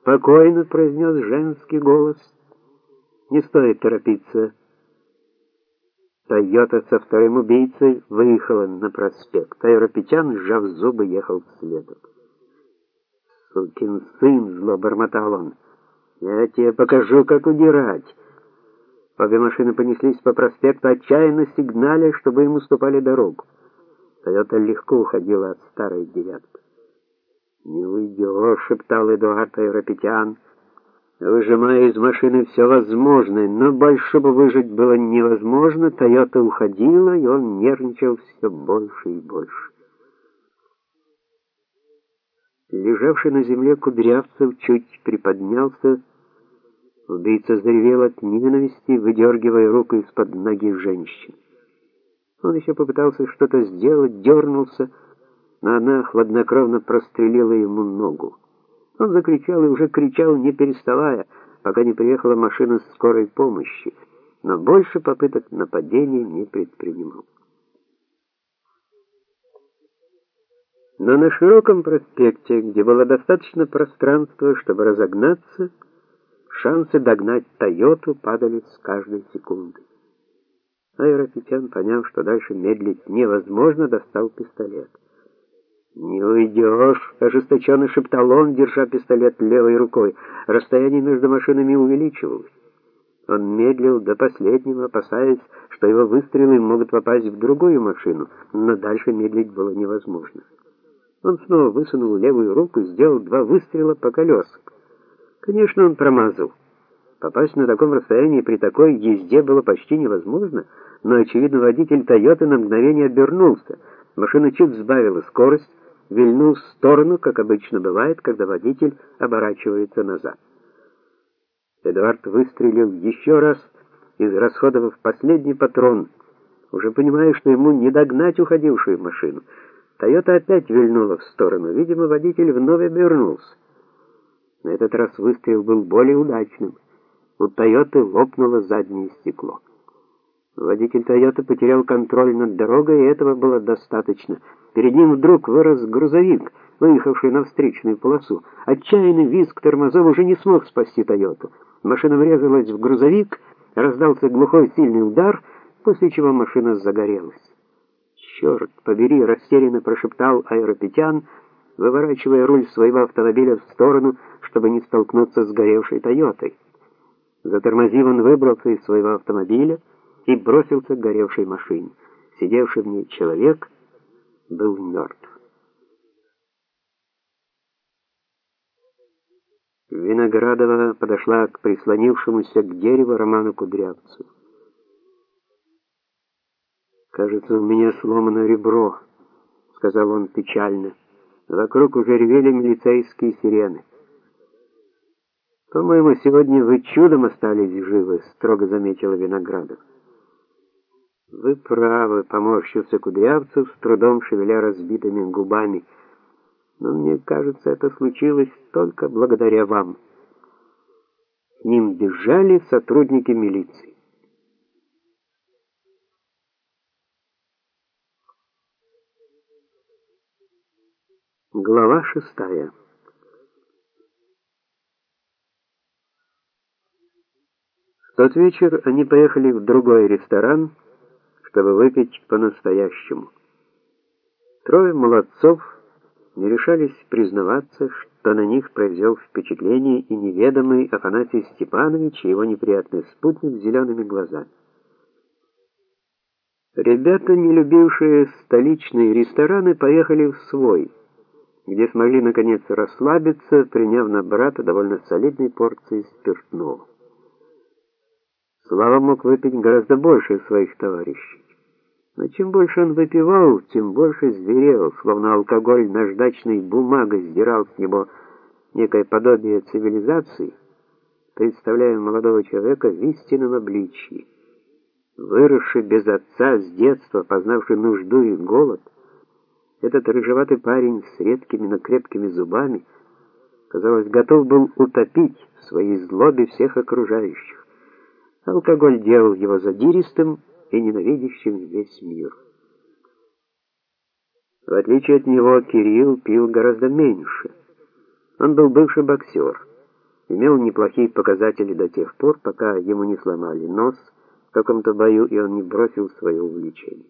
спокойно произнес женский голос. Не стоит торопиться. Тойота со вторым убийцей выехала на проспект. Айропетян, сжав зубы, ехал следом. «Сукин сын!» — зло бормотал он. «Я тебе покажу, как удирать!» Обе машины понеслись по проспекту, отчаянно сигналя, чтобы им уступали дорогу. Тойота легко уходила от старой девятки. «Не уйдешь», — шептал Эдуард Айропетян, выжимая из машины все возможное, но больше бы выжить было невозможно, Тойота уходила, и он нервничал все больше и больше. Лежавший на земле Кудрявцев чуть приподнялся, убийца заревел от ненависти, выдергивая руку из-под ноги женщины. Он еще попытался что-то сделать, дернулся, но она хладнокровно прострелила ему ногу. Он закричал и уже кричал, не переставая, пока не приехала машина скорой помощи, но больше попыток нападения не предпринимал. Но на широком проспекте, где было достаточно пространства, чтобы разогнаться, шансы догнать Тойоту падали с каждой секундой. Айропетян, поняв, что дальше медлить невозможно, достал пистолет. «Не уйдешь!» — ожесточенно шептал он, держа пистолет левой рукой. Расстояние между машинами увеличивалось. Он медлил до последнего, опасаясь, что его выстрелы могут попасть в другую машину, но дальше медлить было невозможно. Он снова высунул левую руку и сделал два выстрела по колесам. Конечно, он промазал. Попасть на таком расстоянии при такой езде было почти невозможно, но, очевидно, водитель «Тойоты» на мгновение обернулся. Машина чуть сбавила скорость, вильнул в сторону, как обычно бывает, когда водитель оборачивается назад. Эдуард выстрелил еще раз, израсходовав последний патрон, уже понимая, что ему не догнать уходившую машину. Тойота опять вильнула в сторону. Видимо, водитель вновь обернулся. На этот раз выстрел был более удачным. У Тойоты лопнуло заднее стекло. Водитель Тойоты потерял контроль над дорогой, и этого было достаточно. Перед ним вдруг вырос грузовик, выехавший на встречную полосу. Отчаянный визг тормозов уже не смог спасти Тойоту. Машина врезалась в грузовик, раздался глухой сильный удар, после чего машина загорелась. «Черт побери!» — растерянно прошептал Аэропетян, выворачивая руль своего автомобиля в сторону, чтобы не столкнуться с горевшей «Тойотой». Затормозив, он выбрался из своего автомобиля и бросился к горевшей машине. Сидевший в ней человек был мертв. Виноградова подошла к прислонившемуся к дереву Роману Кудрявцу. «Кажется, у меня сломано ребро», — сказал он печально. Вокруг уже ревели милицейские сирены. «По-моему, сегодня вы чудом остались живы», — строго заметила Виноградов. «Вы правы», — поморщился Кудрявцев, с трудом шевеля разбитыми губами. «Но мне кажется, это случилось только благодаря вам». К ним бежали сотрудники милиции. Глава шестая. В тот вечер они поехали в другой ресторан, чтобы выпить по-настоящему. Трое молодцов не решались признаваться, что на них произвел впечатление и неведомый Афанасий Степанович и его неприятный спутник с зелеными глазами. Ребята, не любившие столичные рестораны, поехали в свой – где смогли наконец расслабиться, приняв на брата довольно солидной порции спиртного. Слава мог выпить гораздо больше своих товарищей. Но чем больше он выпивал, тем больше зверел, словно алкоголь наждачной бумагой сдирал с него некое подобие цивилизации, представляя молодого человека в истинном обличье. Выросший без отца с детства, познавший нужду и голод, этот рыжеватый парень с редкими, но крепкими зубами, казалось, готов был утопить в своей злобе всех окружающих. Алкоголь делал его задиристым и ненавидящим весь мир. В отличие от него, Кирилл пил гораздо меньше. Он был бывший боксер. имел неплохие показатели до тех пор, пока ему не сломали нос в каком-то бою, и он не бросил свое увлечение.